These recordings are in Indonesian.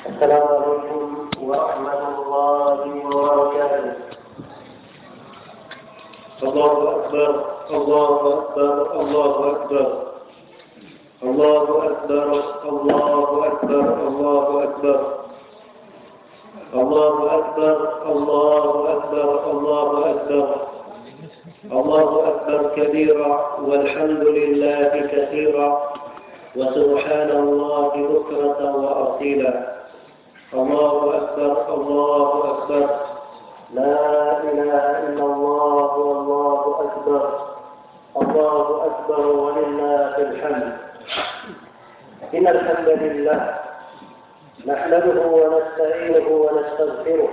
السلام عليكم ورحمة الله وبركاته. الله أكبر الله أكبر الله أكبر. الله أكبر الله أكبر الله أكبر. الله أكبر الله أكبر الله أكبر. الله أكبر كبيرا والحمد لله كثيرا. وسبحان الله بكرة وأصيلا. الله أكبر الله أكبر. لا إله إلا الله والله أكبر. الله أكبر ولله الحمد. إن الحمد لله نحمده ونستعينه ونستغفره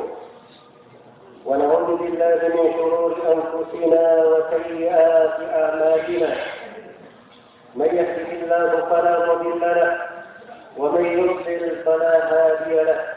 ونعوذ بالله من شرور أنفسنا وسيئات أعمالنا. من يهده الله فلا مضل له ومن يضلل فلا هادي له.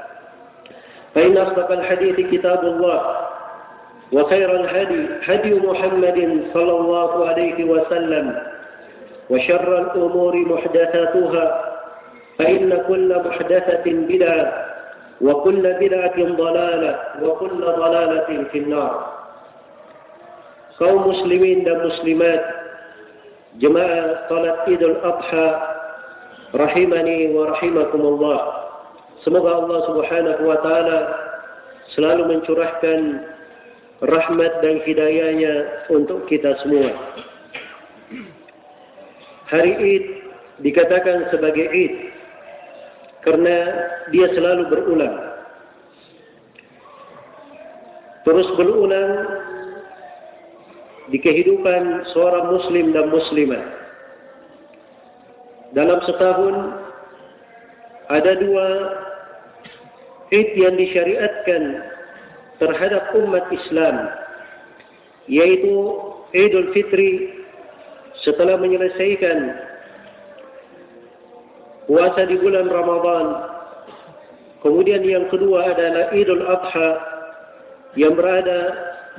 فإن أصدق الحديث كتاب الله وخير الهدي هدي محمد صلى الله عليه وسلم وشر الأمور محدثاتها فإن كل محدثة بدعة وكل بدعة ضلالة وكل ضلالة في النار. muslimin dan muslimat jemaah salat Idul Adha rahimani wa rahimakumullah semoga Allah Subhanahu wa taala selalu mencurahkan rahmat dan hidayahnya untuk kita semua hari Id dikatakan sebagai Id karena dia selalu berulang terus berulang di kehidupan seorang muslim dan muslimah. Dalam setahun ada dua Id yang disyariatkan terhadap umat Islam yaitu Idul Fitri setelah menyelesaikan puasa di bulan Ramadan. Kemudian yang kedua adalah Idul Adha yang berada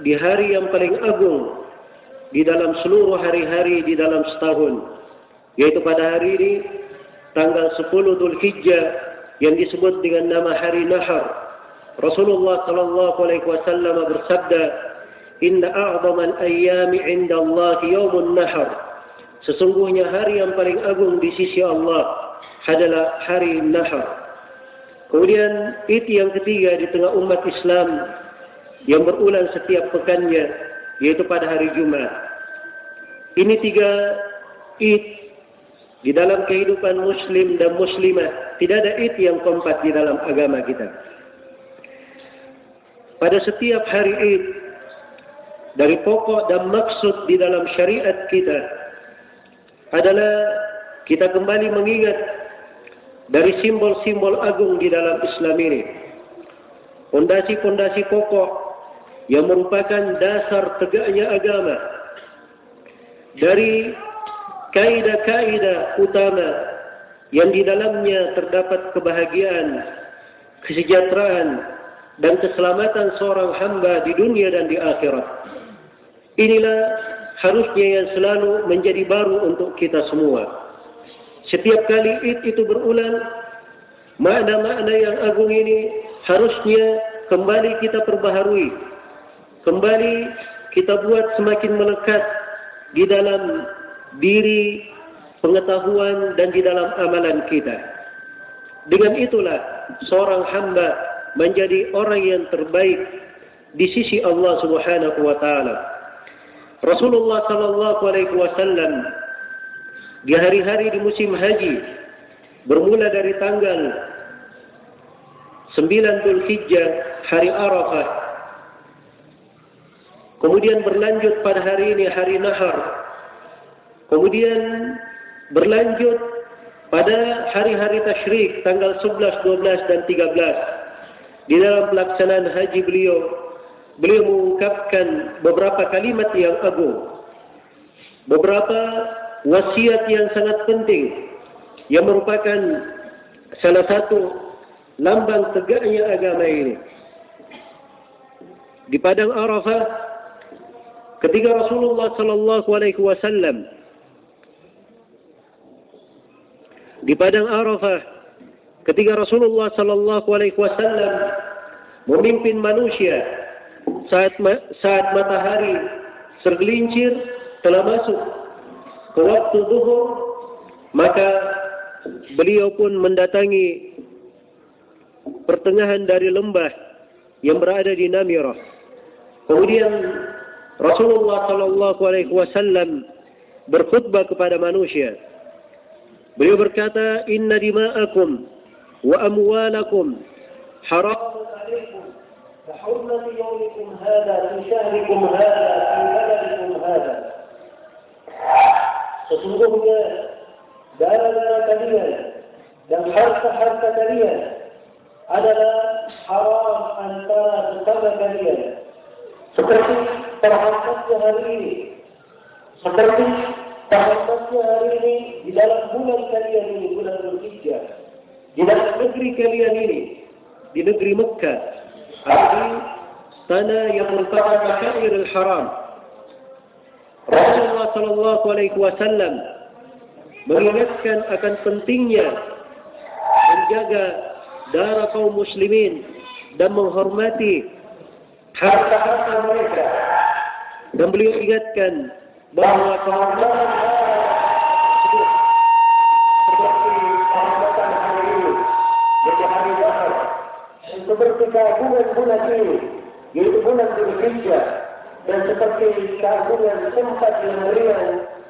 di hari yang paling agung di dalam seluruh hari-hari di dalam setahun yaitu pada hari ini tanggal 10 Dhul Hijjah yang disebut dengan nama hari Nahar. Rasulullah sallallahu alaihi wasallam bersabda inna a'zamal ayyami 'inda Allah yaumun nahar. Sesungguhnya hari yang paling agung di sisi Allah adalah hari Nahar. Kemudian itu yang ketiga di tengah umat Islam yang berulang setiap pekannya yaitu pada hari Jumat. Ini tiga id di dalam kehidupan muslim dan muslimah. Tidak ada id yang keempat di dalam agama kita. Pada setiap hari id, dari pokok dan maksud di dalam syariat kita adalah kita kembali mengingat dari simbol-simbol agung di dalam Islam ini. Fondasi-fondasi pokok yang merupakan dasar tegaknya agama dari kaidah-kaidah utama yang di dalamnya terdapat kebahagiaan, kesejahteraan dan keselamatan seorang hamba di dunia dan di akhirat. Inilah harusnya yang selalu menjadi baru untuk kita semua. Setiap kali itu berulang, makna-makna yang agung ini harusnya kembali kita perbaharui kembali kita buat semakin melekat di dalam diri pengetahuan dan di dalam amalan kita. Dengan itulah seorang hamba menjadi orang yang terbaik di sisi Allah Subhanahu wa taala. Rasulullah sallallahu alaihi wasallam di hari-hari di musim haji bermula dari tanggal 9 Dzulhijjah hari Arafah kemudian berlanjut pada hari ini hari Nahar kemudian berlanjut pada hari-hari tasyrik tanggal 11, 12 dan 13 di dalam pelaksanaan haji beliau beliau mengungkapkan beberapa kalimat yang agung beberapa wasiat yang sangat penting yang merupakan salah satu lambang tegaknya agama ini. Di padang Arafah ketika Rasulullah sallallahu alaihi wasallam di padang Arafah ketika Rasulullah sallallahu alaihi wasallam memimpin manusia saat saat matahari tergelincir telah masuk ke waktu zuhur maka beliau pun mendatangi pertengahan dari lembah yang berada di Namirah. Kemudian Rasulullah sallallahu alaihi wasallam berkhutbah kepada manusia. Beliau berkata, "Inna dima'akum wa amwalakum haram alaikum كحرمة يومكم هذا في شهركم هذا في بلدكم هذا Sesungguhnya darah-darah kalian dan harta-harta kalian adalah haram antara sesama kalian. Seperti terhadapnya hari ini. Seperti terhadapnya hari ini di dalam bulan kalian ini, bulan Zulhijjah. Di dalam negeri kalian ini, di negeri Mekah. Hari tanah yang merupakan al haram. Rasulullah sallallahu alaihi wasallam mengingatkan akan pentingnya menjaga darah kaum muslimin dan menghormati harta-harta mereka. Dan beliau ingatkan bahawa kehormatan seperti keagungan bulan ini, yaitu bulan Dzulhijjah, dan seperti keagungan tempat yang meriah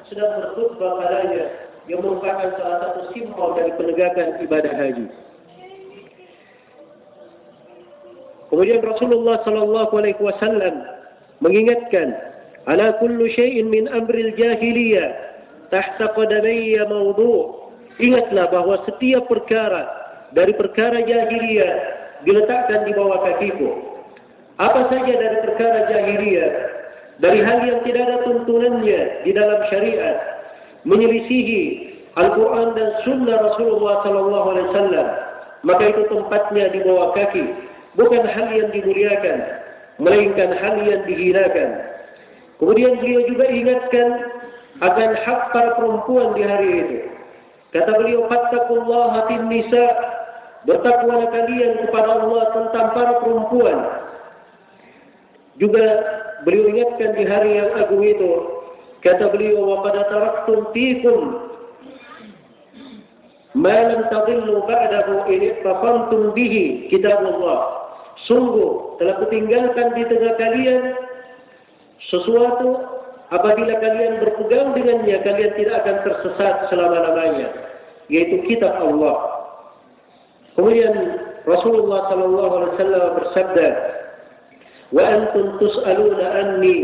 sedang berkhutbah padanya, yang merupakan salah satu simbol dari penegakan ibadah haji. Kemudian Rasulullah sallallahu alaihi wasallam mengingatkan, "Ala kullu syai'in min amril jahiliyah tahta qadamayya mawdu'." Ingatlah bahwa setiap perkara dari perkara jahiliyah diletakkan di bawah kakiku. Apa saja dari perkara jahiliyah, dari hal yang tidak ada tuntunannya di dalam syariat, menyelisihi Al-Quran dan Sunnah Rasulullah sallallahu alaihi wasallam, maka itu tempatnya di bawah kaki bukan hal yang dimuliakan, melainkan hal yang dihinakan. Kemudian beliau juga ingatkan akan hak para perempuan di hari itu. Kata beliau, "Fattaqullaha tin nisa." Bertakwalah kalian kepada Allah tentang para perempuan. Juga beliau ingatkan di hari yang agung itu, kata beliau, "Wa qad taraktum fikum ma lam tadillu ba'dahu in ittaqamtum bihi kitab Allah." Sungguh telah kutinggalkan di tengah kalian sesuatu apabila kalian berpegang dengannya kalian tidak akan tersesat selama-lamanya yaitu kitab Allah. Kemudian Rasulullah sallallahu alaihi wasallam bersabda wa antum tus'aluna anni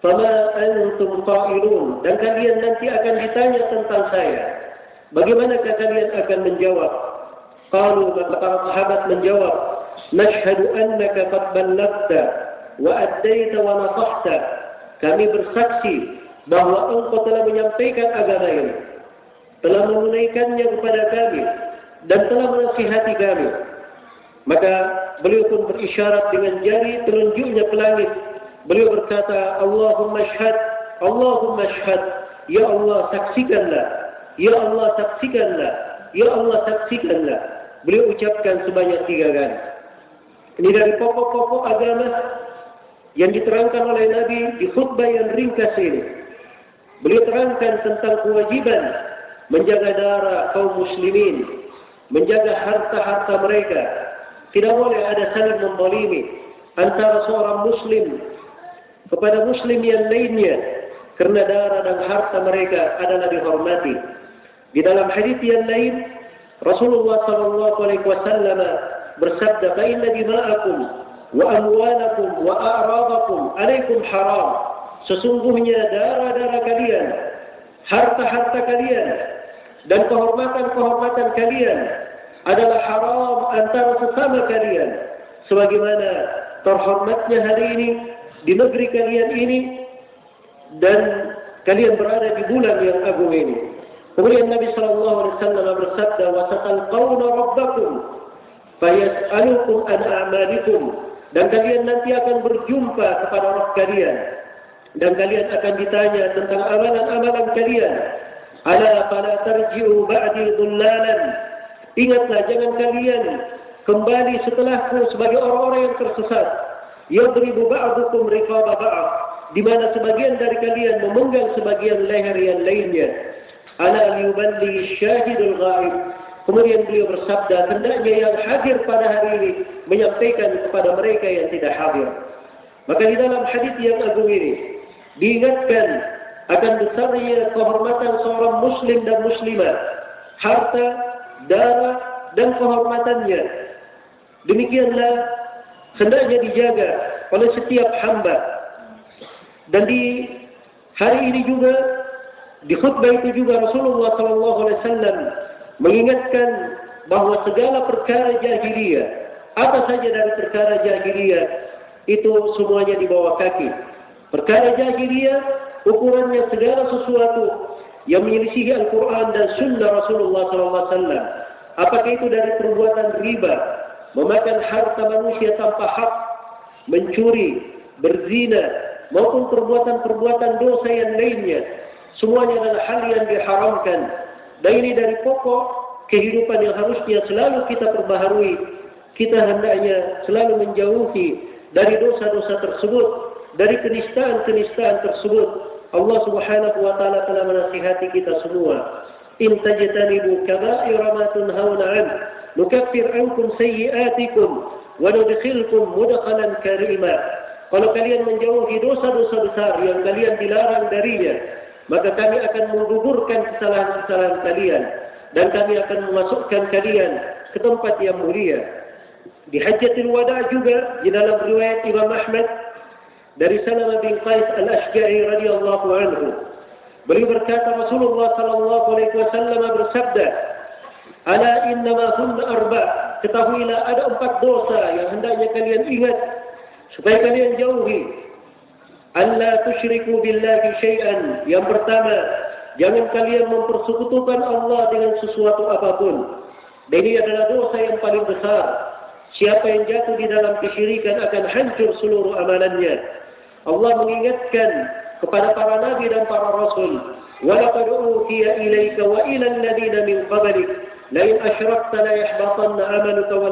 fama antum qa'ilun? Dan kalian nanti akan ditanya tentang saya Bagaimana kalian akan menjawab? Kalau para sahabat menjawab nashhadu annaka qad ballagta wa addaita wa. Kami bersaksi bahwa engkau telah menyampaikan agama ini, telah menunaikannya kepada kami dan telah menasihati kami. Maka beliau pun berisyarat dengan jari telunjuknya ke langit. Beliau berkata, Allahumma syhad, Allahumma syhad, Ya Allah saksikanlah, Ya Allah saksikanlah, Ya Allah saksikanlah. Beliau ucapkan sebanyak tiga kali. Ini dari pokok-pokok agama yang diterangkan oleh Nabi di khutbah yang ringkas ini. Beliau terangkan tentang kewajiban menjaga darah kaum muslimin, menjaga harta-harta mereka. Tidak boleh ada saling membolimi, antara seorang muslim kepada muslim yang lainnya karena darah dan harta mereka adalah dihormati. Di dalam hadis yang lain Rasulullah sallallahu alaihi wasallam bersabda, "Fa inna dima'akum wa a'radakum alaikum haram." Sesungguhnya darah-darah kalian, harta-harta kalian dan kehormatan-kehormatan kalian adalah haram antara sesama kalian. Sebagaimana terhormatnya hari ini di negeri kalian ini dan kalian berada di bulan yang agung ini. Kemudian Nabi sallallahu alaihi wasallam bersabda, "Wa satalqawna rabbakum fayas'alukum an a'malikum." Dan kalian nanti akan berjumpa kepada Rabb kalian dan kalian akan ditanya tentang amalan-amalan kalian. Ala fala tarji'u ba'di dhullalan. Ingatlah jangan kalian kembali setelahku sebagai orang-orang yang tersesat. Yadribu ba'dukum riqaba ba'd di mana sebagian dari kalian memenggal sebagian leher yang lainnya. Ala liyuballi syahidul ghaib. Kemudian beliau bersabda, hendaknya yang hadir pada hari ini menyampaikan kepada mereka yang tidak hadir. Maka di dalam hadis yang agung ini diingatkan akan besarnya kehormatan seorang muslim dan muslimah, harta, darah dan kehormatannya. Demikianlah hendaknya dijaga oleh setiap hamba dan di hari ini juga di khutbah itu juga Rasulullah sallallahu alaihi wasallam mengingatkan bahwa segala perkara jahiliyah, apa saja dari perkara jahiliyah itu semuanya di bawah kaki. Perkara jahiliyah ukurannya segala sesuatu yang menyelisihi Al-Quran dan Sunnah Rasulullah SAW. Apakah itu dari perbuatan riba, memakan harta manusia tanpa hak, mencuri, berzina, maupun perbuatan-perbuatan dosa yang lainnya. Semuanya adalah hal yang diharamkan. Ini dari pokok kehidupan yang harusnya selalu kita perbaharui. Kita hendaknya selalu menjauhi dari dosa-dosa tersebut, dari kenistaan-kenistaan tersebut. Allah Subhanahu wa taala telah menasihati kita semua. In tajtanibu kaba'ira ma tunhauna 'an, nukaffir 'ankum sayyi'atikum wa nudkhilkum mudkhalan karima. Kalau kalian menjauhi dosa-dosa besar yang kalian dilarang darinya, maka kami akan menggugurkan kesalahan-kesalahan kalian dan kami akan memasukkan kalian ke tempat yang mulia. Di Hajjatul Wada juga di dalam riwayat Imam Ahmad dari Salamah bin Qais Al-Ashja'i radhiyallahu anhu. Beliau berkata Rasulullah sallallahu alaihi wasallam bersabda, "Ala innama hunna arba." Ketahuilah ada empat dosa yang hendaknya kalian ingat supaya kalian jauhi Allah tusyriku billahi syai'an. Yang pertama, jangan kalian mempersekutukan Allah dengan sesuatu apa pun. Dan ini adalah dosa yang paling besar. Siapa yang jatuh di dalam kesyirikan akan hancur seluruh amalannya. Allah mengingatkan kepada para nabi dan para rasul, "Walaqad uhiya ilaika wa ila alladziina min qablik, la'in asyrakta la yahbatanna 'amaluka wa.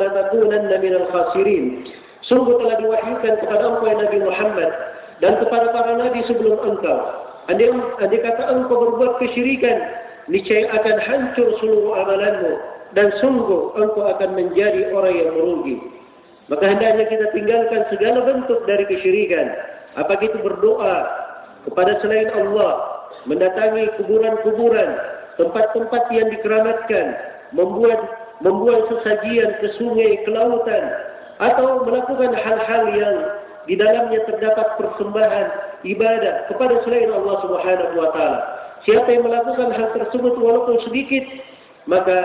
Sungguh telah diwahyukan kepada engkau Nabi Muhammad dan kepada para nabi sebelum engkau. Andai, kata engkau berbuat kesyirikan, niscaya akan hancur seluruh amalanmu dan sungguh engkau akan menjadi orang yang merugi. Maka hendaknya kita tinggalkan segala bentuk dari kesyirikan. Apakah itu berdoa kepada selain Allah, mendatangi kuburan-kuburan, tempat-tempat yang dikeramatkan, membuat membuat sesajian ke sungai, ke lautan, atau melakukan hal-hal yang di dalamnya terdapat persembahan ibadah kepada selain Allah Subhanahu wa taala. Siapa yang melakukan hal tersebut walaupun sedikit, maka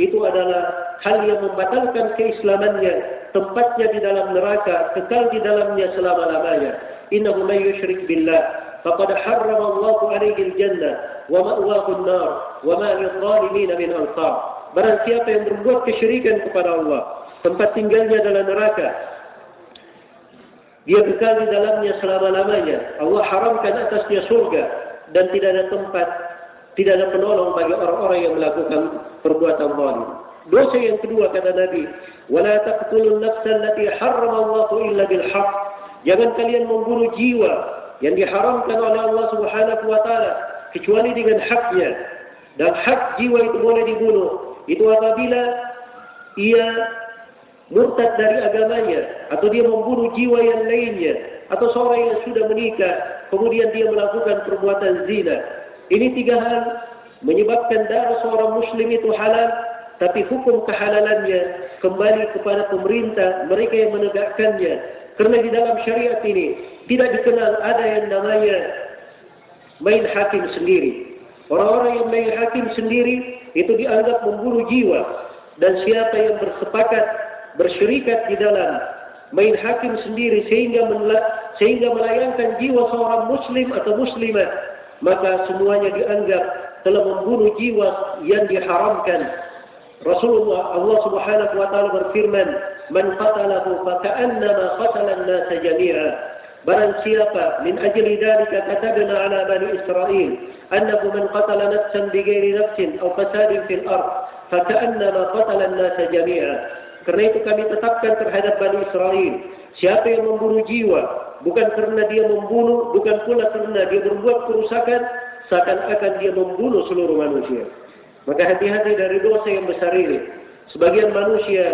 itu adalah hal yang membatalkan keislamannya, tempatnya di dalam neraka, kekal di dalamnya selama-lamanya. Innahu man yusyrik billah faqad harrama Allah alaihi al-jannah wa ma'wahu an-nar wa ma lidh-dhalimin min ansar. Barang siapa yang berbuat kesyirikan kepada Allah, tempat tinggalnya adalah neraka. Dia kekal di dalamnya selama-lamanya. Allah haramkan atasnya surga dan tidak ada tempat, tidak ada penolong bagi orang-orang yang melakukan perbuatan zalim. Dosa yang kedua kata Nabi, "Wala taqtulun nafsa allati harrama Allah illa bil haqq." Jangan kalian membunuh jiwa yang diharamkan oleh Allah Subhanahu wa taala kecuali dengan haknya. Dan hak jiwa itu boleh dibunuh itu apabila ia murtad dari agamanya atau dia membunuh jiwa yang lainnya atau seorang yang sudah menikah kemudian dia melakukan perbuatan zina. Ini tiga hal menyebabkan darah seorang muslim itu halal tapi hukum kehalalannya kembali kepada pemerintah mereka yang menegakkannya. Karena di dalam syariat ini tidak dikenal ada yang namanya main hakim sendiri. Orang-orang yang main hakim sendiri itu dianggap membunuh jiwa. Dan siapa yang bersepakat bersyirikat di dalam main hakim sendiri sehingga sehingga melayangkan jiwa seorang muslim atau muslimah maka semuanya dianggap telah membunuh jiwa yang diharamkan. Rasulullah Allah Subhanahu wa taala berfirman man qatalahu fa ka'annama qatala an-nasa jami'a. Barang siapa min ajli dhalika katabna ala bani Israel annahu man qatala nafsan bighairi nafsin aw fasadin fil ard fa ka'annama qatala an-nasa jami'a Karena itu kami tetapkan terhadap Bani Israel. Siapa yang membunuh jiwa, bukan karena dia membunuh, bukan pula karena dia berbuat kerusakan, seakan-akan dia membunuh seluruh manusia. Maka hati-hati dari dosa yang besar ini. Sebagian manusia,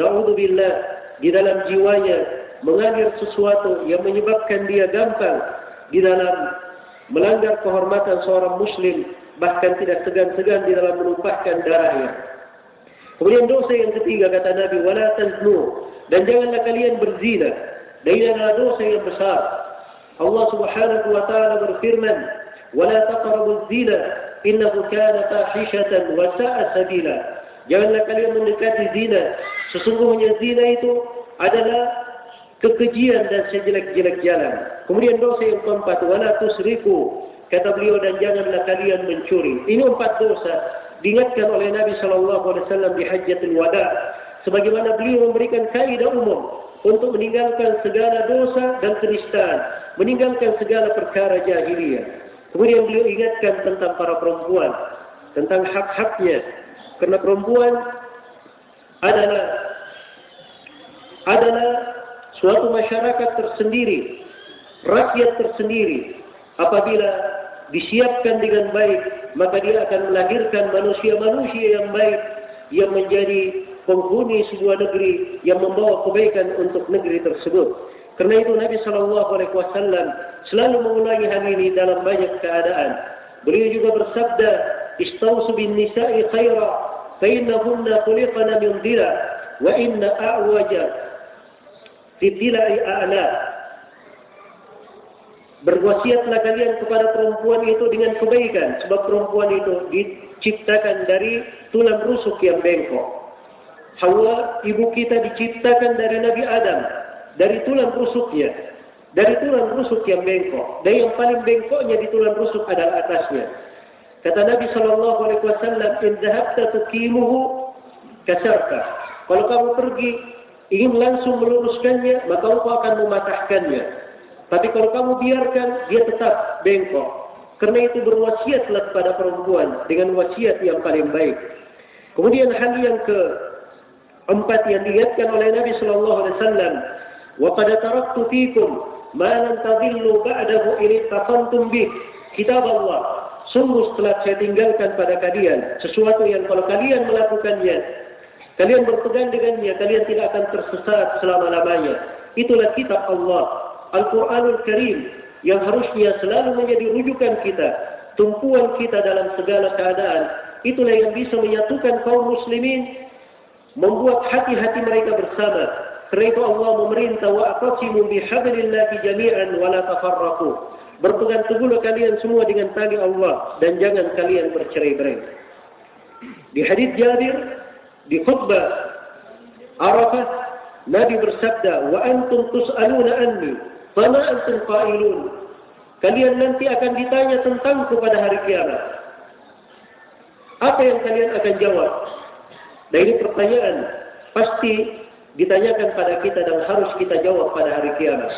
na'udzubillah, di dalam jiwanya mengalir sesuatu yang menyebabkan dia gampang di dalam melanggar kehormatan seorang muslim, bahkan tidak segan-segan di dalam menumpahkan darahnya. Kemudian dosa yang ketiga kata Nabi, wala taznu dan janganlah kalian berzina. Dan ini adalah dosa yang besar. Allah Subhanahu wa taala berfirman, "Wala taqrabu zina innahu kana fahishatan wa sa'a sabila." Janganlah kalian mendekati zina. Sesungguhnya zina itu adalah kekejian dan sejelek-jelek jalan. Kemudian dosa yang keempat, wala tusriku. Kata beliau dan janganlah kalian mencuri. Ini empat dosa diingatkan oleh Nabi Shallallahu Alaihi Wasallam di Hajjatul Wada, sebagaimana beliau memberikan kaidah umum untuk meninggalkan segala dosa dan kenistaan, meninggalkan segala perkara jahiliyah. Kemudian beliau ingatkan tentang para perempuan, tentang hak-haknya, karena perempuan adalah adalah suatu masyarakat tersendiri, rakyat tersendiri. Apabila disiapkan dengan baik maka dia akan melahirkan manusia-manusia yang baik yang menjadi penghuni sebuah negeri yang membawa kebaikan untuk negeri tersebut. Karena itu Nabi Shallallahu Alaihi Wasallam selalu mengulangi hal ini dalam banyak keadaan. Beliau juga bersabda, "Istausu bin nisa'i khaira, fa innahunna khuliqana min dhila, wa inna a'waja fi dhila'i a'la." Berwasiatlah kalian kepada perempuan itu dengan kebaikan. Sebab perempuan itu diciptakan dari tulang rusuk yang bengkok. Hawa ibu kita diciptakan dari Nabi Adam. Dari tulang rusuknya. Dari tulang rusuk yang bengkok. Dan yang paling bengkoknya di tulang rusuk adalah atasnya. Kata Nabi Shallallahu Alaihi Wasallam, "In zahabta tukimuhu kasarka." Kalau kamu pergi ingin langsung meluruskannya, maka engkau akan mematahkannya. Tapi kalau kamu biarkan, dia tetap bengkok. Karena itu berwasiatlah kepada perempuan dengan wasiat yang paling baik. Kemudian hal yang keempat yang dilihatkan oleh Nabi Shallallahu Alaihi Wasallam, taraktu fikum ma lam tadillu ba'dahu in taqantum bih kitab Allah. Sungguh setelah saya tinggalkan pada kalian sesuatu yang kalau kalian melakukannya, kalian berpegang dengannya, kalian tidak akan tersesat selama-lamanya. Itulah kitab Allah Al-Quranul Karim yang harusnya selalu menjadi rujukan kita, tumpuan kita dalam segala keadaan. Itulah yang bisa menyatukan kaum muslimin, membuat hati-hati mereka bersama. Karena Allah memerintah wa aqsimu bihablillahi jami'an wa la tafarraqu. Berpegang teguhlah kalian semua dengan tali Allah dan jangan kalian bercerai-berai. Di hadis Jabir di khutbah Arafah Nabi bersabda, "Wa antum tus'aluna anni Fama antum qailun? Kalian nanti akan ditanya tentangku pada hari kiamat. Apa yang kalian akan jawab? Dan ini pertanyaan pasti ditanyakan pada kita dan harus kita jawab pada hari kiamat.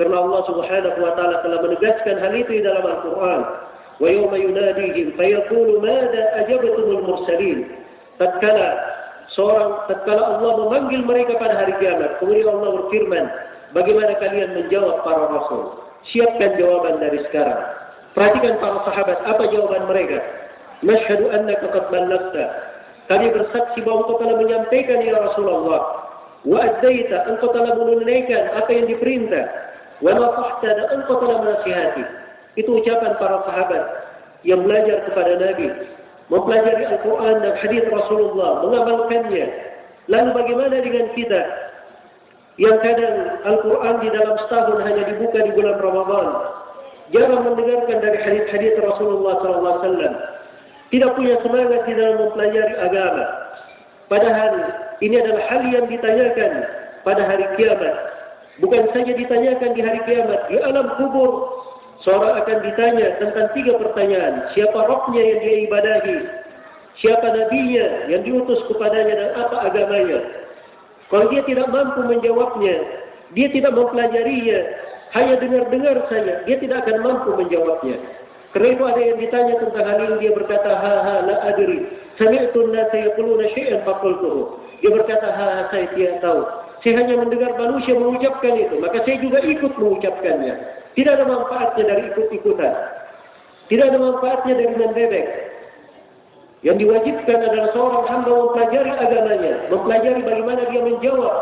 Karena Allah Subhanahu wa taala telah menegaskan hal itu dalam Al-Qur'an. Wa yawma yunadihim fayaqulu madza ajabtumul mursalin. Tatkala seorang tatkala Allah memanggil mereka pada hari kiamat, kemudian Allah berfirman, Bagaimana kalian menjawab para rasul? Siapkan jawaban dari sekarang. Perhatikan para sahabat, apa jawaban mereka? Nashhadu annaka qad ballagta. Kami bersaksi bahwa engkau telah menyampaikan ya Rasulullah. Wa addaita, engkau telah menunaikan apa yang diperintah. Wa nasahta, dan engkau telah menasihati. Itu ucapan para sahabat yang belajar kepada Nabi. Mempelajari Al-Quran dan hadis Rasulullah. Mengamalkannya. Lalu bagaimana dengan kita? Yang kadang Al-Quran di dalam setahun hanya dibuka di bulan Ramadhan. Jarang mendengarkan dari hadis-hadis Rasulullah SAW. Tidak punya semangat di dalam mempelajari agama. Padahal ini adalah hal yang ditanyakan pada hari kiamat. Bukan saja ditanyakan di hari kiamat, di alam kubur seorang akan ditanya tentang tiga pertanyaan. Siapa rohnya yang dia ibadahi? Siapa nabinya yang diutus kepadanya dan apa agamanya? Kalau dia tidak mampu menjawabnya, dia tidak mempelajarinya, hanya dengar-dengar saja, dia tidak akan mampu menjawabnya. Karena itu ada yang ditanya tentang hal ini, dia berkata, ha ha la adri. Sami'tu an-nasa yaquluna syai'an faqultuhu. Dia berkata, ha ha saya tidak tahu. Saya hanya mendengar manusia mengucapkan itu, maka saya juga ikut mengucapkannya. Tidak ada manfaatnya dari ikut-ikutan. Tidak ada manfaatnya dari membebek. Yang diwajibkan adalah seorang hamba mempelajari agamanya, mempelajari bagaimana dia menjawab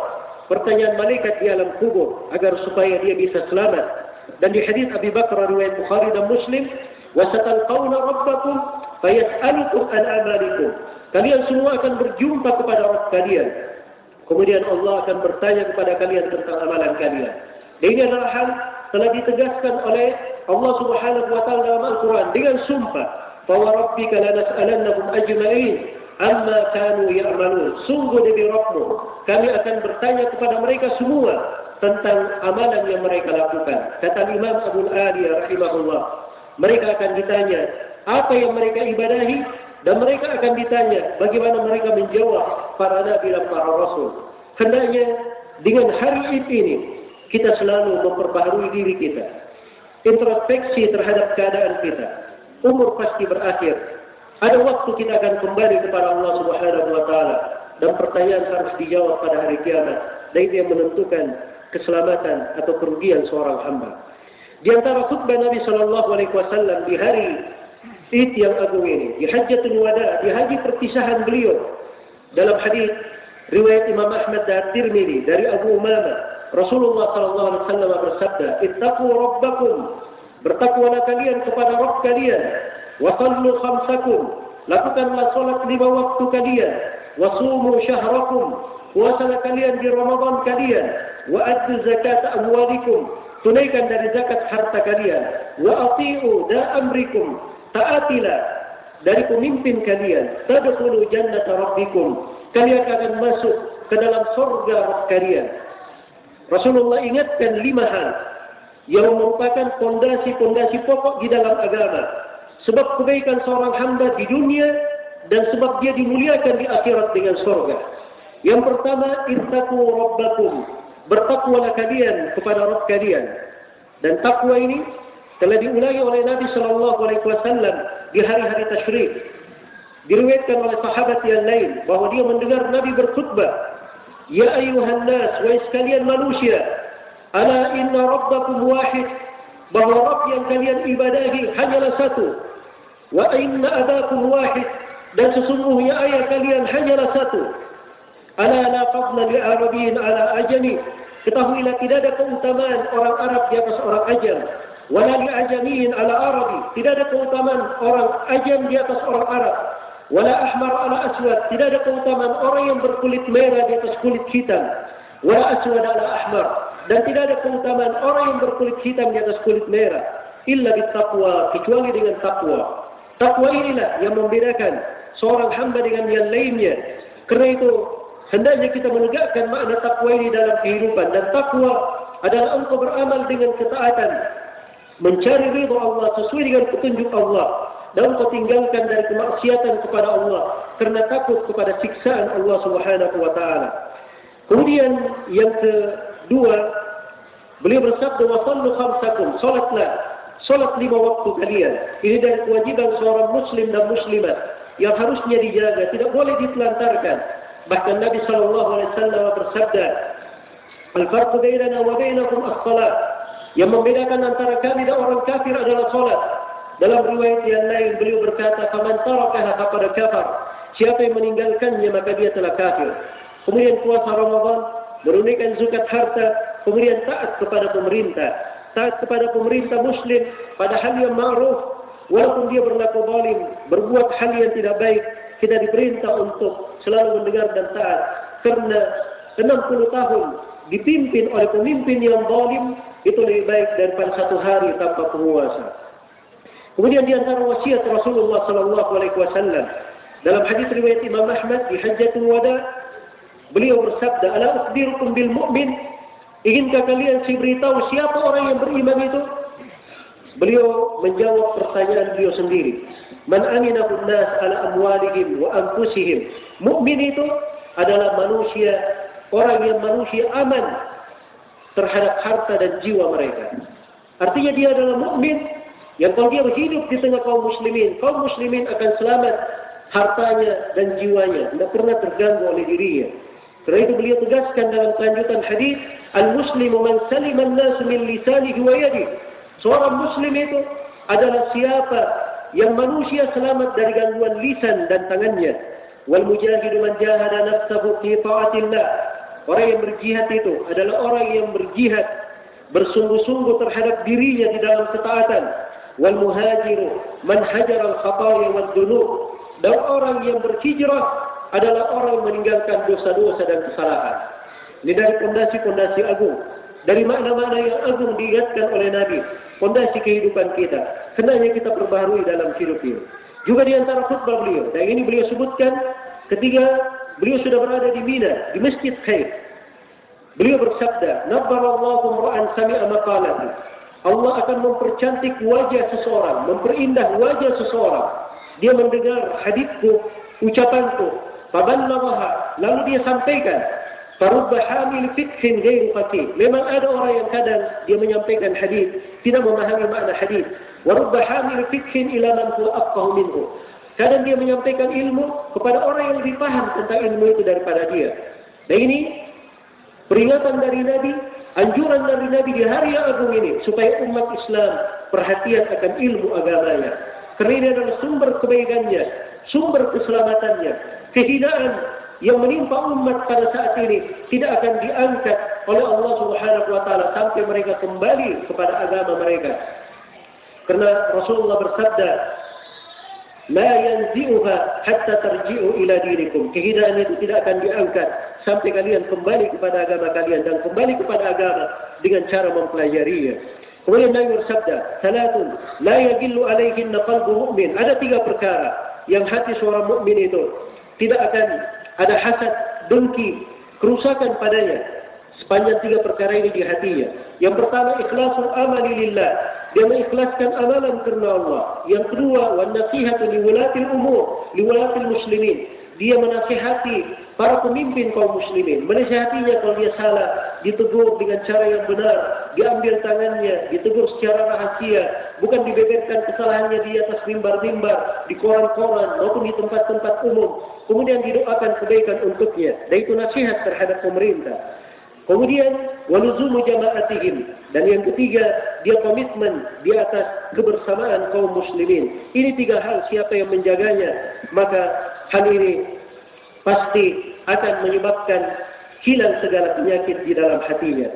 pertanyaan malaikat di alam kubur agar supaya dia bisa selamat. Dan di hadis Abi Bakar riwayat Bukhari dan Muslim, "Wasatalqauna rabbakum fayas'alukum an amalikum." Kalian semua akan berjumpa kepada Rabb kalian. Kemudian Allah akan bertanya kepada kalian tentang amalan kalian. Dan ini adalah hal telah ditegaskan oleh Allah Subhanahu wa taala dalam Al-Qur'an dengan sumpah "Fa rabbika lanas'alannahum ajma'in amma kanu ya'malun." Sungguh demi Rabbmu, kami akan bertanya kepada mereka semua tentang amalan yang mereka lakukan. Kata Imam Abu Ali rahimahullah, mereka akan ditanya apa yang mereka ibadahi dan mereka akan ditanya bagaimana mereka menjawab para nabi dan para rasul. Hendaknya dengan hari ini kita selalu memperbaharui diri kita. Introspeksi terhadap keadaan kita. Umur pasti berakhir. Ada waktu kita akan kembali kepada Allah Subhanahu wa taala dan pertanyaan harus dijawab pada hari kiamat. Dan itu yang menentukan keselamatan atau kerugian seorang hamba. Di antara khutbah Nabi Shallallahu Alaihi Wasallam di hari Id yang agung ini, di Hajjatul Wada, di haji perpisahan beliau. Dalam hadis riwayat Imam Ahmad dan Tirmidzi dari Abu Umamah, Rasulullah sallallahu alaihi wasallam bersabda, "Ittaqu rabbakum." Bertakwalah kalian kepada Rabb kalian. Wa sallu khamsakum. Lakukanlah salat lima waktu kalian. Wa sumu syahrakum. Puasalah kalian di Ramadan kalian. Wa addu zakat amwalikum. Tunaikan dari zakat harta kalian. Wa ati'u da amrikum taatilah dari pemimpin kalian tadkhulu jannata rabbikum kalian akan masuk ke dalam surga Rabb kalian Rasulullah ingatkan lima hal yang merupakan fondasi-fondasi pokok di dalam agama. Sebab kebaikan seorang hamba di dunia dan sebab dia dimuliakan di akhirat dengan surga yang pertama ittaqu rabbakum. Bertakwalah kalian kepada Rabb kalian. Dan takwa ini telah diulangi oleh Nabi Shallallahu Alaihi Wasallam di hari-hari tasyrik. Diriwayatkan oleh sahabat yang lain bahwa dia mendengar Nabi berkhutbah, Ya ayuhan nas, wa sekalian manusia, ala inna rabbakum wahid, bahwa Rabb yang kalian ibadahi hanyalah satu. Wa inna adakum wahid, dan sesungguhnya ayah kalian hanyalah satu. Ala la fadla li Arabiyin ala ajami. Ketahuilah tidak ada keutamaan orang Arab di atas orang Ajam. Wala ajamiin ala Arabi. Tidak ada keutamaan orang ajam di atas orang Arab. Wala ahmar ala aswad. Tidak ada keutamaan orang yang berkulit merah di atas kulit hitam. Wala aswad ala ahmar. Dan tidak ada keutamaan orang yang berkulit hitam di atas kulit merah. Illa bittaqwa. Kecuali dengan takwa. Takwa inilah yang membedakan seorang hamba dengan yang lainnya. Karena itu hendaknya kita menegakkan makna takwa ini dalam kehidupan. Dan takwa adalah engkau beramal dengan ketaatan mencari ridha Allah sesuai dengan petunjuk Allah dan kau tinggalkan dari kemaksiatan kepada Allah karena takut kepada siksaan Allah Subhanahu wa taala. Kemudian yang kedua, beliau bersabda wa sallu khamsakum, salatlah salat lima waktu kalian. Ini dari kewajiban seorang muslim dan muslimat yang harusnya dijaga, tidak boleh ditelantarkan. Bahkan Nabi sallallahu alaihi wasallam bersabda, "Al-farqu bainana wa bainakum as-salat." Yang membedakan antara kami dan orang kafir adalah solat. Dalam riwayat yang lain beliau berkata, "Faman tarakaha faqad kafar." Siapa yang meninggalkannya maka dia telah kafir. Kemudian puasa Ramadan menunaikan zakat harta, kemudian taat kepada pemerintah, taat kepada pemerintah muslim pada hal yang ma'ruf, walaupun dia berlaku zalim, berbuat hal yang tidak baik, kita diperintah untuk selalu mendengar dan taat. Karena 60 tahun dipimpin oleh pemimpin yang zalim itu lebih baik daripada satu hari tanpa penguasa. Kemudian di antara wasiat Rasulullah sallallahu alaihi wasallam dalam hadis riwayat Imam Ahmad di Hajjatul Wada Beliau bersabda, "Ala ukhbirukum bil mu'min?" Inginkah kalian saya beritahu siapa orang yang beriman itu? Beliau menjawab pertanyaan beliau sendiri. Man aminahu nas ala amwalihim wa anfusihim. Mukmin itu adalah manusia, orang yang manusia aman terhadap harta dan jiwa mereka. Artinya dia adalah mukmin yang kalau dia hidup di tengah kaum muslimin, kaum muslimin akan selamat hartanya dan jiwanya, tidak pernah terganggu oleh dirinya. Karena itu beliau tegaskan dalam kelanjutan hadis, al-muslimu man salima an-nas min lisanihi wa. Seorang muslim itu adalah siapa yang manusia selamat dari gangguan lisan dan tangannya. Wal mujahidu man jahada nafsahu fi ta'atillah. Orang yang berjihad itu adalah orang yang berjihad bersungguh-sungguh terhadap dirinya di dalam ketaatan. Wal muhajiru man hajar al-khataya wal dunub. Dan orang yang berhijrah adalah orang yang meninggalkan dosa-dosa dan kesalahan. Ini dari pondasi-pondasi agung. Dari makna-makna yang agung diingatkan oleh Nabi. Pondasi kehidupan kita. Kenanya kita perbaharui dalam hidup ini. Juga di antara khutbah beliau. Dan ini beliau sebutkan ketika beliau sudah berada di Mina. Di Masjid Khair. Beliau bersabda. Nabbarallahu mra'an sami'a maqalati. Allah akan mempercantik wajah seseorang. Memperindah wajah seseorang. Dia mendengar haditku, ucapanku, Faballaghaha. Lalu dia sampaikan. Farubba hamil fikhin ghairu. Memang ada orang yang kadang dia menyampaikan hadis tidak memahami makna hadis. Warubba hamil fikhin ila man minhu. Kadang dia menyampaikan ilmu kepada orang yang lebih paham tentang ilmu itu daripada dia. Dan ini peringatan dari Nabi, anjuran dari Nabi di hari yang agung ini supaya umat Islam perhatian akan ilmu agamanya. Karena ini adalah sumber kebaikannya, sumber keselamatannya, kehinaan yang menimpa umat pada saat ini tidak akan diangkat oleh Allah Subhanahu wa taala sampai mereka kembali kepada agama mereka. Karena Rasulullah bersabda, "La yanzi'uha hatta tarji'u ila dinikum." Kehinaan itu tidak akan diangkat sampai kalian kembali kepada agama kalian dan kembali kepada agama dengan cara mempelajarinya. Kemudian Nabi bersabda, "Salatun la yagillu alaihinna qalbu mu'min." Ada tiga perkara yang hati seorang mukmin itu tidak akan ada hasad, dengki, kerusakan padanya. Sepanjang tiga perkara ini di hatinya. Yang pertama, ikhlasul amali lillah. Dia mengikhlaskan amalan karena Allah. Yang kedua, wan nasihatu liwalatil umur, liwalatil muslimin. Dia menasihati para pemimpin kaum muslimin. Menasihatinya kalau dia salah, ditegur dengan cara yang benar, diambil tangannya, ditegur secara rahasia, bukan dibeberkan kesalahannya di atas mimbar-mimbar, di koran-koran maupun di tempat-tempat umum. Kemudian didoakan kebaikan untuknya. Dan itu nasihat terhadap pemerintah. Kemudian waluzumu jama'atihim dan yang ketiga dia komitmen di atas kebersamaan kaum muslimin. Ini tiga hal siapa yang menjaganya maka hal ini pasti akan menyebabkan hilang segala penyakit di dalam hatinya.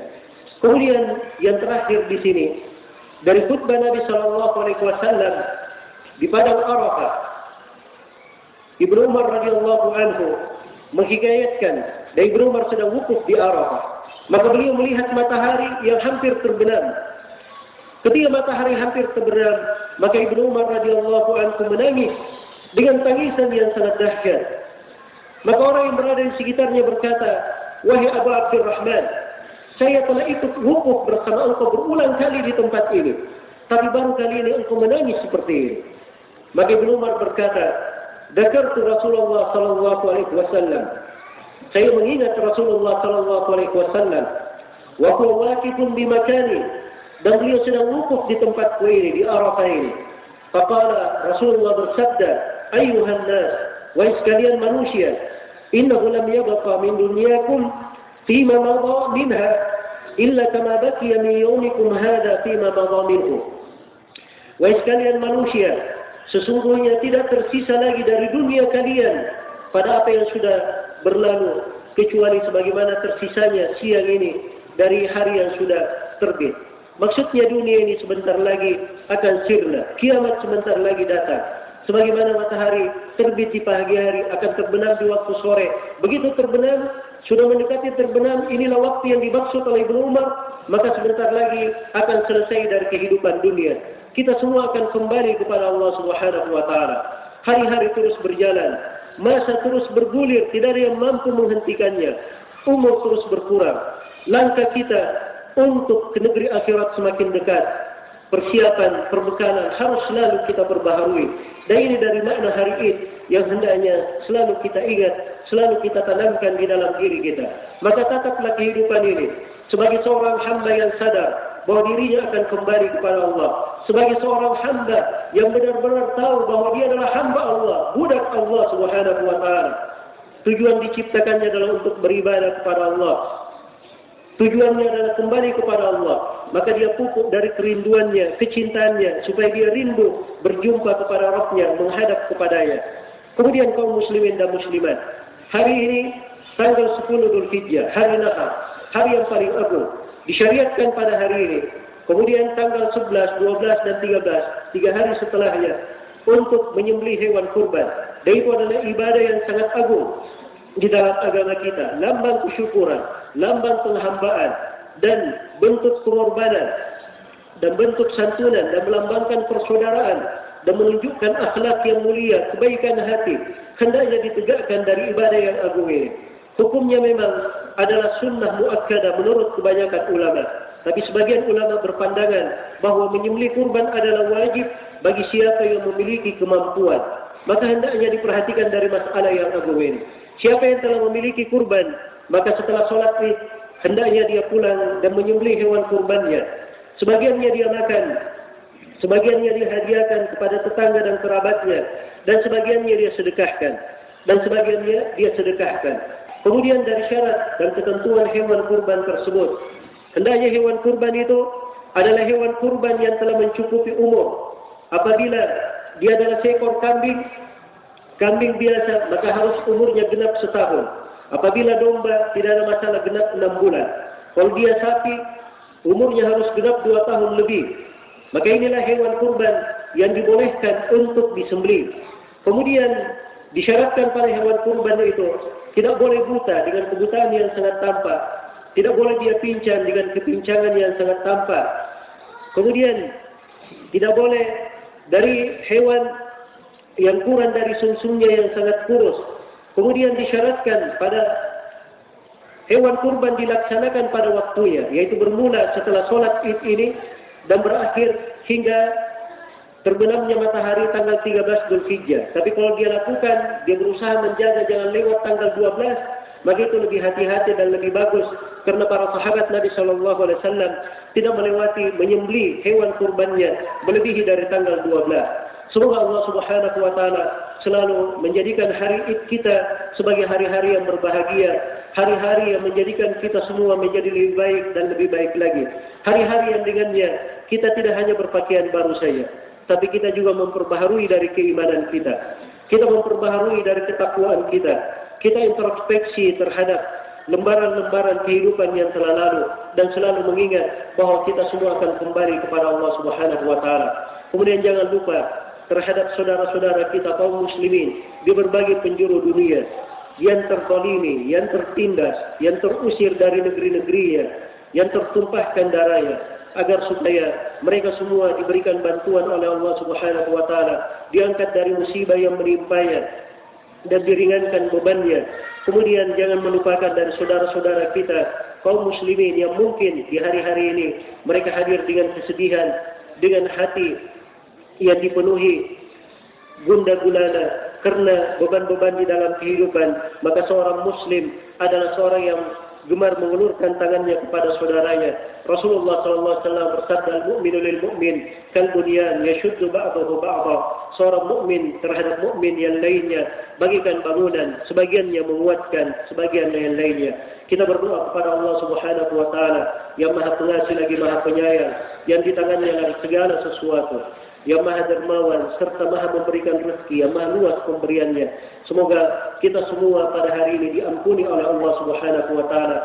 Kemudian yang terakhir di sini dari khutbah Nabi Shallallahu Alaihi Wasallam di padang Arafah, Ibnu Umar radhiyallahu anhu menghikayatkan dan Ibnu Umar sedang wukuf di Arafah. Maka beliau melihat matahari yang hampir terbenam. Ketika matahari hampir terbenam, maka Ibnu Umar radhiyallahu anhu menangis dengan tangisan yang sangat dahsyat. Maka orang yang berada di sekitarnya berkata, Wahai Abu Abdurrahman, saya telah ikut wukuf bersama engkau berulang kali di tempat ini. Tapi baru kali ini engkau menangis seperti ini. Maka Ibnu Umar berkata, Dakartu Rasulullah sallallahu alaihi wasallam saya mengingat Rasulullah sallallahu alaihi wasallam wa huwa waqifun makani dan beliau sedang wukuf di tempat ini di Arafah ini. Faqala Rasulullah bersabda, "Ayyuhan nas, wa sekalian manusia, innahu lam yabqa min dunyakum fima madha minha illa kama baqiya min yawmikum hadha fima madha minhu." Wahai sekalian manusia, sesungguhnya tidak tersisa lagi dari dunia kalian pada apa yang sudah berlalu kecuali sebagaimana tersisanya siang ini dari hari yang sudah terbit. Maksudnya dunia ini sebentar lagi akan sirna. Kiamat sebentar lagi datang. Sebagaimana matahari terbit di pagi hari akan terbenam di waktu sore. Begitu terbenam, sudah mendekati terbenam, inilah waktu yang dimaksud oleh Ibnu Umar. Maka sebentar lagi akan selesai dari kehidupan dunia. Kita semua akan kembali kepada Allah Subhanahu wa taala. Hari-hari terus berjalan, masa terus bergulir, tidak ada yang mampu menghentikannya. Umur terus berkurang. Langkah kita untuk ke negeri akhirat semakin dekat persiapan, perbekalan harus selalu kita perbaharui. Dan ini dari makna hari Id yang hendaknya selalu kita ingat, selalu kita tanamkan di dalam diri kita. Maka tataplah kehidupan ini sebagai seorang hamba yang sadar bahwa dirinya akan kembali kepada Allah. Sebagai seorang hamba yang benar-benar tahu bahwa dia adalah hamba Allah, budak Allah Subhanahu wa taala. Tujuan diciptakannya adalah untuk beribadah kepada Allah. Tujuannya adalah kembali kepada Allah. Maka dia pupuk dari kerinduannya, kecintaannya, supaya dia rindu berjumpa kepada Rabbnya, menghadap kepadanya. Kemudian kaum muslimin dan muslimat. Hari ini, tanggal 10 Dhul Hijjah, hari Nahar, hari yang paling agung. Disyariatkan pada hari ini. Kemudian tanggal 11, 12, dan 13, tiga hari setelahnya, untuk menyembelih hewan kurban. Dan itu adalah ibadah yang sangat agung di dalam agama kita. Lambang kesyukuran, lambang penghambaan, dan bentuk pengorbanan, dan bentuk santunan, dan melambangkan persaudaraan, dan menunjukkan akhlak yang mulia, kebaikan hati, hendaknya ditegakkan dari ibadah yang agung ini. Hukumnya memang adalah sunnah muakkadah menurut kebanyakan ulama. Tapi sebagian ulama berpandangan bahawa menyembelih kurban adalah wajib bagi siapa yang memiliki kemampuan. Maka hendaknya diperhatikan dari masalah yang agung ini. Siapa yang telah memiliki kurban, maka setelah sholat id, hendaknya dia pulang dan menyembelih hewan kurbannya. Sebagiannya dia makan, sebagiannya dia hadiahkan kepada tetangga dan kerabatnya, dan sebagiannya dia sedekahkan, dan sebagiannya dia sedekahkan. Kemudian dari syarat dan ketentuan hewan kurban tersebut, hendaknya hewan kurban itu adalah hewan kurban yang telah mencukupi umur. Apabila dia adalah seekor kambing, Kambing biasa maka harus umurnya genap setahun. Apabila domba tidak ada masalah genap enam bulan. Kalau dia sapi umurnya harus genap dua tahun lebih. Maka inilah hewan kurban yang dibolehkan untuk disembelih. Kemudian disyaratkan pada hewan kurban itu tidak boleh buta dengan kebutaan yang sangat tampak. Tidak boleh dia pincang dengan kepincangan yang sangat tampak. Kemudian tidak boleh dari hewan yang kurang dari sumsumnya yang sangat kurus. Kemudian disyaratkan pada hewan kurban dilaksanakan pada waktunya, yaitu bermula setelah sholat id ini dan berakhir hingga terbenamnya matahari tanggal 13 Dhul Hijjah. Tapi kalau dia lakukan, dia berusaha menjaga jangan lewat tanggal 12, maka itu lebih hati-hati dan lebih bagus. Karena para sahabat Nabi Shallallahu Alaihi Wasallam tidak melewati menyembeli hewan kurbannya melebihi dari tanggal 12. Semoga Allah Subhanahu wa taala selalu menjadikan hari Id kita sebagai hari-hari yang berbahagia, hari-hari yang menjadikan kita semua menjadi lebih baik dan lebih baik lagi. Hari-hari yang dengannya kita tidak hanya berpakaian baru saja, tapi kita juga memperbaharui dari keimanan kita. Kita memperbaharui dari ketakwaan kita. Kita introspeksi terhadap lembaran-lembaran kehidupan yang telah lalu dan selalu mengingat bahwa kita semua akan kembali kepada Allah Subhanahu wa taala. Kemudian jangan lupa terhadap saudara-saudara kita kaum muslimin di berbagai penjuru dunia yang tertolimi, yang tertindas, yang terusir dari negeri-negerinya, yang tertumpahkan darahnya agar supaya mereka semua diberikan bantuan oleh Allah Subhanahu wa taala, diangkat dari musibah yang menimpanya dan diringankan bebannya. Kemudian jangan melupakan dari saudara-saudara kita kaum muslimin yang mungkin di hari-hari ini mereka hadir dengan kesedihan, dengan hati yang dipenuhi gunda gulana karena beban-beban di dalam kehidupan maka seorang muslim adalah seorang yang gemar mengulurkan tangannya kepada saudaranya. Rasulullah sallallahu alaihi wasallam bersabda al-mu'minu lil mu'min kal bunyan yashuddu ba'dahu ba'dha. Seorang mukmin terhadap mukmin yang lainnya bagikan bangunan sebagiannya menguatkan sebagian yang lainnya. Kita berdoa kepada Allah Subhanahu wa taala yang Maha Pengasih lagi Maha Penyayang yang di tangannya segala sesuatu yang maha dermawan serta maha memberikan rezeki yang maha luas pemberiannya. Semoga kita semua pada hari ini diampuni oleh Allah Subhanahu wa taala.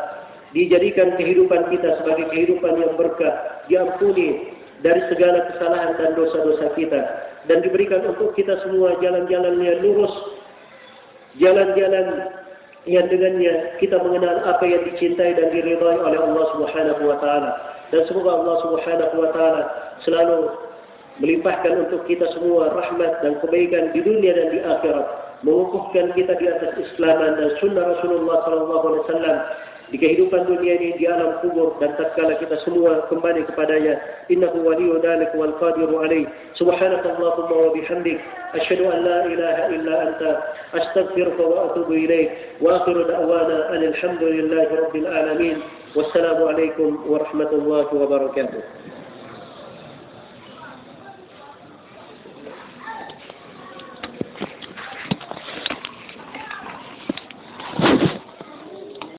Dijadikan kehidupan kita sebagai kehidupan yang berkah, diampuni dari segala kesalahan dan dosa-dosa kita dan diberikan untuk kita semua jalan-jalan yang lurus, jalan-jalan yang dengannya kita mengenal apa yang dicintai dan diridhai oleh Allah Subhanahu wa taala. Dan semoga Allah Subhanahu wa taala selalu melimpahkan untuk kita semua rahmat dan kebaikan di dunia dan di akhirat. Mengukuhkan kita di atas Islam dan sunnah Rasulullah sallallahu alaihi wasallam. Di kehidupan dunia ini di alam kubur dan tatkala kita semua kembali kepadanya innahu waliyyu dzalik wal qadiru alaih subhanakallahumma wa bihamdik asyhadu an la ilaha illa anta astaghfiruka wa atubu ilaik wa akhiru da'wana alhamdulillahi rabbil alamin. Wassalamu alaikum warahmatullahi wabarakatuh